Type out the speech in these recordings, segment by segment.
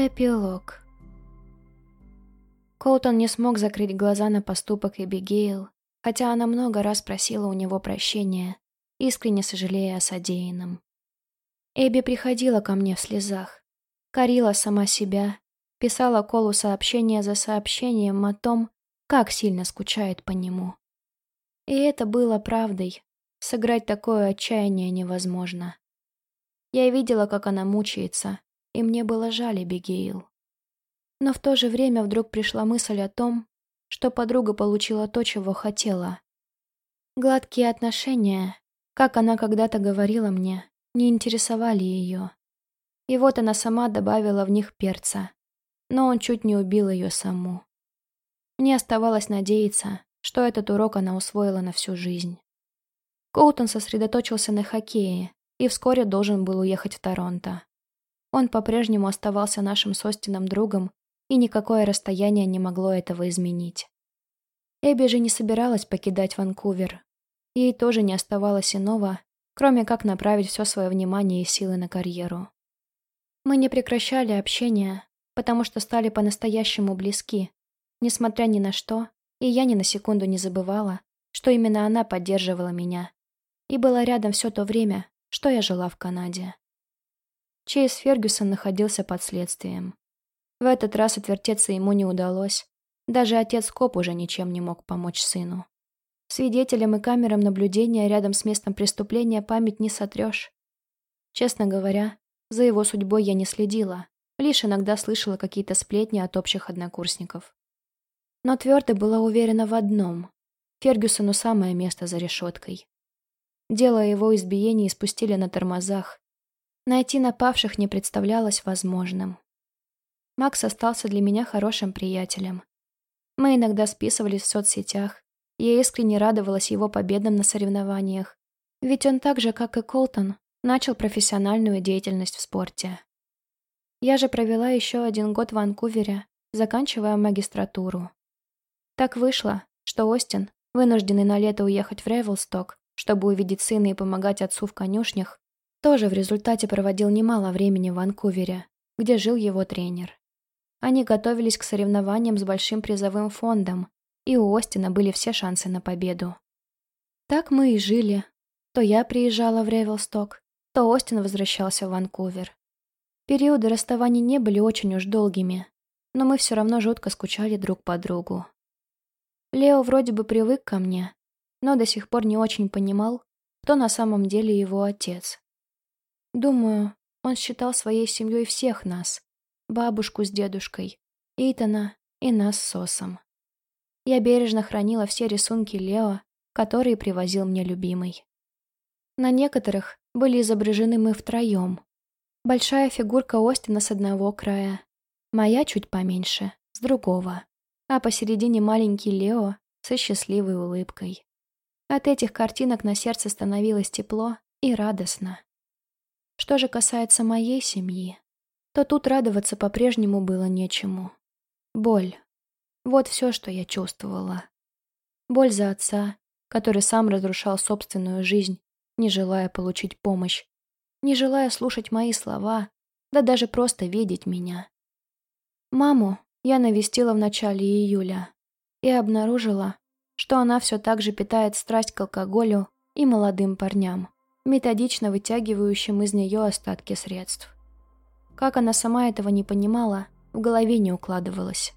Эпилог. Колтон не смог закрыть глаза на поступок Эбигейл, хотя она много раз просила у него прощения, искренне сожалея о содеянном. Эбби приходила ко мне в слезах, корила сама себя, писала Колу сообщение за сообщением о том, как сильно скучает по нему. И это было правдой. Сыграть такое отчаяние невозможно. Я видела, как она мучается, и мне было жаль Эбигейл. Но в то же время вдруг пришла мысль о том, что подруга получила то, чего хотела. Гладкие отношения, как она когда-то говорила мне, не интересовали ее. И вот она сама добавила в них перца, но он чуть не убил ее саму. Мне оставалось надеяться, что этот урок она усвоила на всю жизнь. Коутон сосредоточился на хоккее и вскоре должен был уехать в Торонто. Он по-прежнему оставался нашим с Остином другом, и никакое расстояние не могло этого изменить. Эбби же не собиралась покидать Ванкувер. Ей тоже не оставалось иного, кроме как направить все свое внимание и силы на карьеру. Мы не прекращали общение, потому что стали по-настоящему близки, несмотря ни на что, и я ни на секунду не забывала, что именно она поддерживала меня и была рядом все то время, что я жила в Канаде. Чейз Фергюсон находился под следствием. В этот раз отвертеться ему не удалось. Даже отец Коп уже ничем не мог помочь сыну. Свидетелям и камерам наблюдения рядом с местом преступления память не сотрешь. Честно говоря, за его судьбой я не следила, лишь иногда слышала какие-то сплетни от общих однокурсников. Но твердо была уверена в одном — Фергюсону самое место за решеткой. Дело его избиении спустили на тормозах, Найти напавших не представлялось возможным. Макс остался для меня хорошим приятелем. Мы иногда списывались в соцсетях. Я искренне радовалась его победам на соревнованиях. Ведь он так же, как и Колтон, начал профессиональную деятельность в спорте. Я же провела еще один год в Ванкувере, заканчивая магистратуру. Так вышло, что Остин, вынужденный на лето уехать в Ревелсток, чтобы увидеть сына и помогать отцу в конюшнях, тоже в результате проводил немало времени в Ванкувере, где жил его тренер. Они готовились к соревнованиям с большим призовым фондом, и у Остина были все шансы на победу. Так мы и жили. То я приезжала в Ревелсток, то Остин возвращался в Ванкувер. Периоды расставаний не были очень уж долгими, но мы все равно жутко скучали друг по другу. Лео вроде бы привык ко мне, но до сих пор не очень понимал, кто на самом деле его отец. Думаю, он считал своей семьей всех нас. Бабушку с дедушкой, Итана и нас с Сосом. Я бережно хранила все рисунки Лео, которые привозил мне любимый. На некоторых были изображены мы втроем. Большая фигурка Остина с одного края, моя чуть поменьше, с другого, а посередине маленький Лео со счастливой улыбкой. От этих картинок на сердце становилось тепло и радостно. Что же касается моей семьи, то тут радоваться по-прежнему было нечему. Боль. Вот все, что я чувствовала. Боль за отца, который сам разрушал собственную жизнь, не желая получить помощь, не желая слушать мои слова, да даже просто видеть меня. Маму я навестила в начале июля и обнаружила, что она все так же питает страсть к алкоголю и молодым парням методично вытягивающим из нее остатки средств. Как она сама этого не понимала, в голове не укладывалось.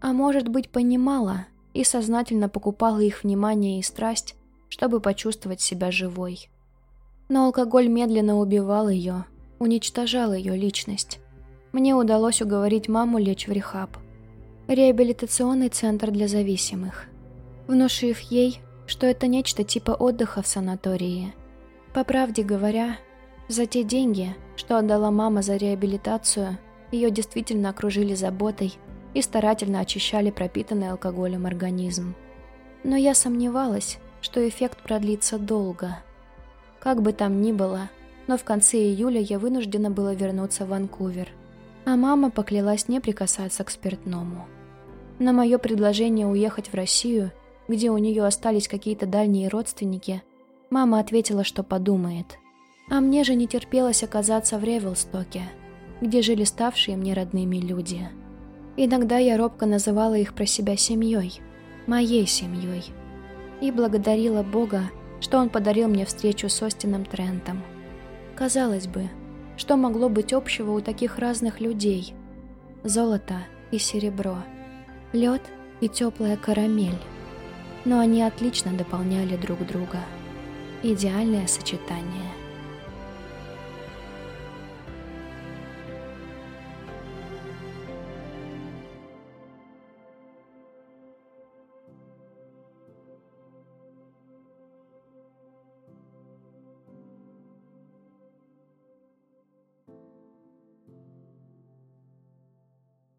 А может быть, понимала и сознательно покупала их внимание и страсть, чтобы почувствовать себя живой. Но алкоголь медленно убивал ее, уничтожал ее личность. Мне удалось уговорить маму лечь в рехаб. Реабилитационный центр для зависимых. Внушив ей, что это нечто типа отдыха в санатории – по правде говоря, за те деньги, что отдала мама за реабилитацию, ее действительно окружили заботой и старательно очищали пропитанный алкоголем организм. Но я сомневалась, что эффект продлится долго. Как бы там ни было, но в конце июля я вынуждена была вернуться в Ванкувер, а мама поклялась не прикасаться к спиртному. На мое предложение уехать в Россию, где у нее остались какие-то дальние родственники – Мама ответила, что подумает. А мне же не терпелось оказаться в Ревелстоке. где жили ставшие мне родными люди. Иногда я робко называла их про себя семьей, моей семьей, и благодарила Бога, что Он подарил мне встречу с Остином Трентом. Казалось бы, что могло быть общего у таких разных людей? Золото и серебро, лед и теплая карамель. Но они отлично дополняли друг друга. Идеальное сочетание.